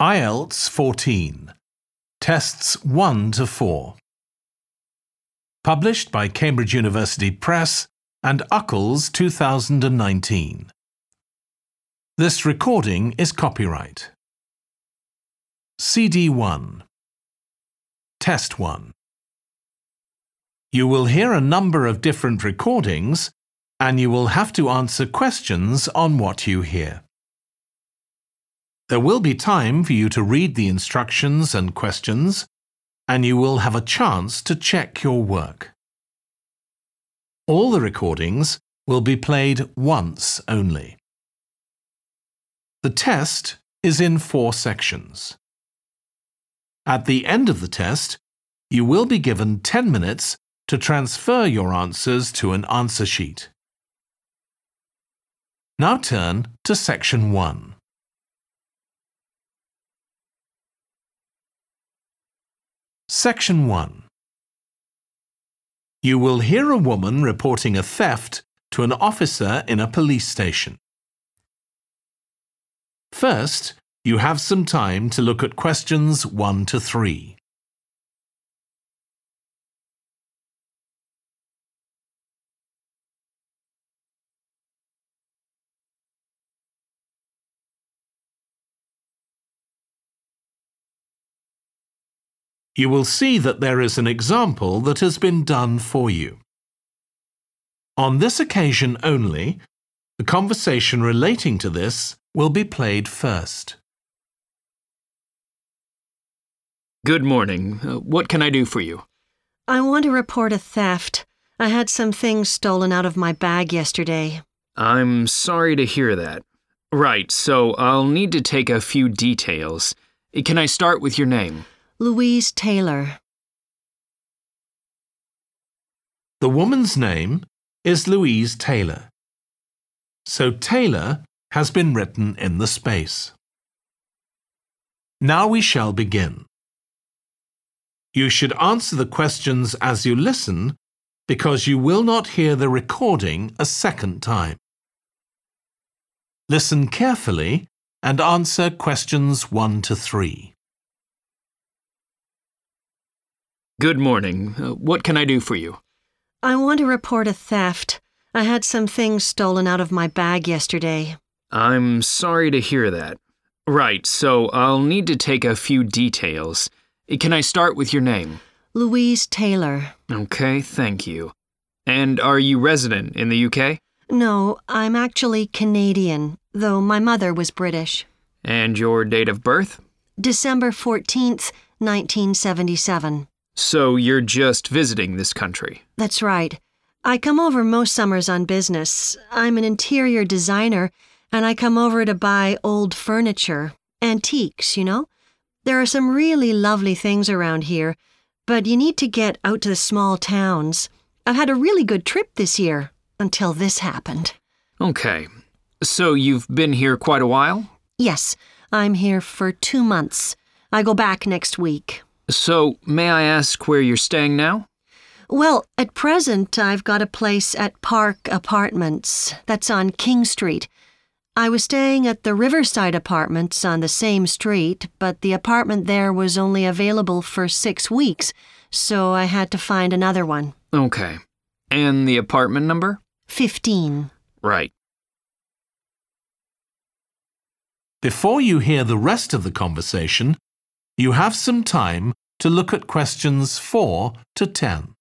IELTS 14. Tests 1 to 4. Published by Cambridge University Press and UCLES 2019. This recording is copyright. CD 1. Test 1. You will hear a number of different recordings and you will have to answer questions on what you hear. There will be time for you to read the instructions and questions, and you will have a chance to check your work. All the recordings will be played once only. The test is in four sections. At the end of the test, you will be given 10 minutes to transfer your answers to an answer sheet. Now turn to section 1. Section 1 You will hear a woman reporting a theft to an officer in a police station. First, you have some time to look at questions 1 to 3. You will see that there is an example that has been done for you. On this occasion only, the conversation relating to this will be played first. Good morning. Uh, what can I do for you? I want to report a theft. I had some things stolen out of my bag yesterday. I'm sorry to hear that. Right, so I'll need to take a few details. Can I start with your name? Louise Taylor. The woman's name is Louise Taylor. So Taylor has been written in the space. Now we shall begin. You should answer the questions as you listen because you will not hear the recording a second time. Listen carefully and answer questions 1 to 3. Good morning. Uh, what can I do for you? I want to report a theft. I had some things stolen out of my bag yesterday. I'm sorry to hear that. Right, so I'll need to take a few details. Can I start with your name? Louise Taylor. Okay, thank you. And are you resident in the UK? No, I'm actually Canadian, though my mother was British. And your date of birth? December 14th, 1977. So you're just visiting this country? That's right. I come over most summers on business. I'm an interior designer, and I come over to buy old furniture, antiques, you know? There are some really lovely things around here, but you need to get out to the small towns. I've had a really good trip this year, until this happened. Okay. So you've been here quite a while? Yes, I'm here for two months. I go back next week. So, may I ask where you're staying now? Well, at present, I've got a place at Park Apartments. That's on King Street. I was staying at the Riverside Apartments on the same street, but the apartment there was only available for six weeks, so I had to find another one. Okay. And the apartment number? 15. Right. Before you hear the rest of the conversation, you have some time to look at questions 4 to 10.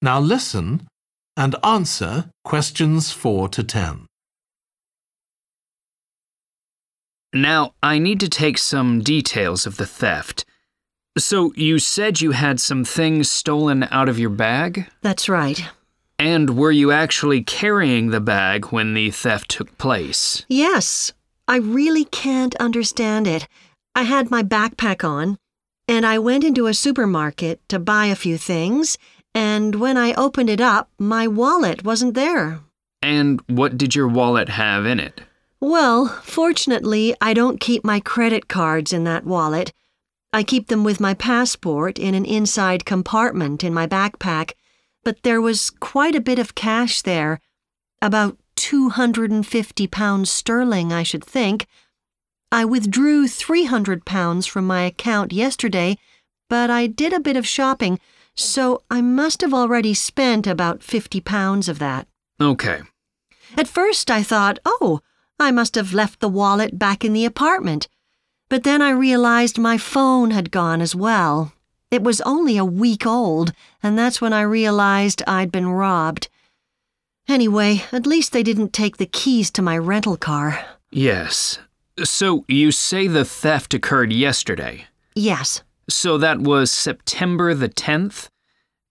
Now listen and answer questions 4 to 10. Now, I need to take some details of the theft. So, you said you had some things stolen out of your bag? That's right. And were you actually carrying the bag when the theft took place? Yes, I really can't understand it. I had my backpack on, and I went into a supermarket to buy a few things, and when I opened it up, my wallet wasn't there. And what did your wallet have in it? Well, fortunately, I don't keep my credit cards in that wallet. I keep them with my passport in an inside compartment in my backpack, but there was quite a bit of cash there. About 250 pounds sterling, I should think. I withdrew 300 pounds from my account yesterday, but I did a bit of shopping, so I must have already spent about 50 pounds of that. Okay. At first, I thought, oh, I must have left the wallet back in the apartment. But then I realized my phone had gone as well. It was only a week old, and that's when I realized I'd been robbed. Anyway, at least they didn't take the keys to my rental car. Yes. So you say the theft occurred yesterday. Yes. So that was September the 10th?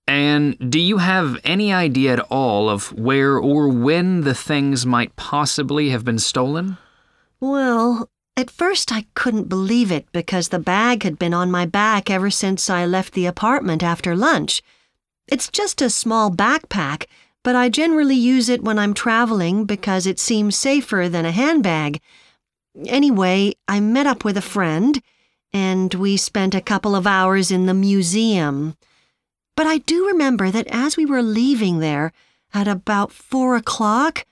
And do you have any idea at all of where or when the things might possibly have been stolen? Well, at first I couldn't believe it because the bag had been on my back ever since I left the apartment after lunch. It's just a small backpack, but I generally use it when I'm traveling because it seems safer than a handbag. Anyway, I met up with a friend, and we spent a couple of hours in the museum. But I do remember that as we were leaving there, at about four o'clock,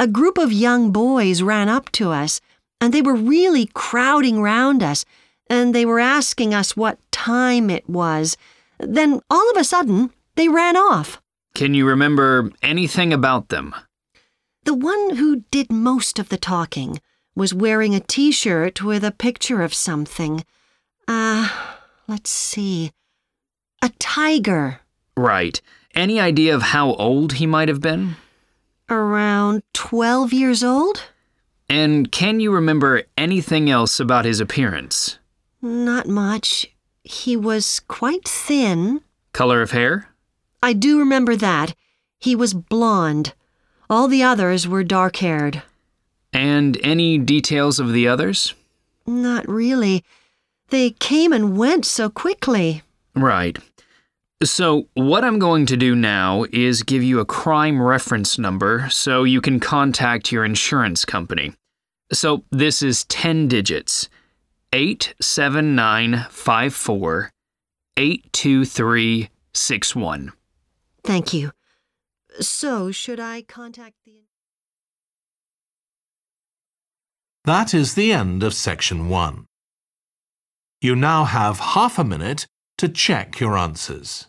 a group of young boys ran up to us, and they were really crowding round us, and they were asking us what time it was. Then, all of a sudden, they ran off. Can you remember anything about them? The one who did most of the talking was wearing a t shirt with a picture of something. Ah, uh, let's see. A tiger. Right. Any idea of how old he might have been? Around 12 years old? And can you remember anything else about his appearance? Not much. He was quite thin. Color of hair? I do remember that. He was blond. All the others were dark haired. And any details of the others? Not really. They came and went so quickly. Right. So, what I'm going to do now is give you a crime reference number so you can contact your insurance company. So, this is 10 digits 87954 82361. Thank you. So, should I contact the. That is the end of section one. You now have half a minute to check your answers.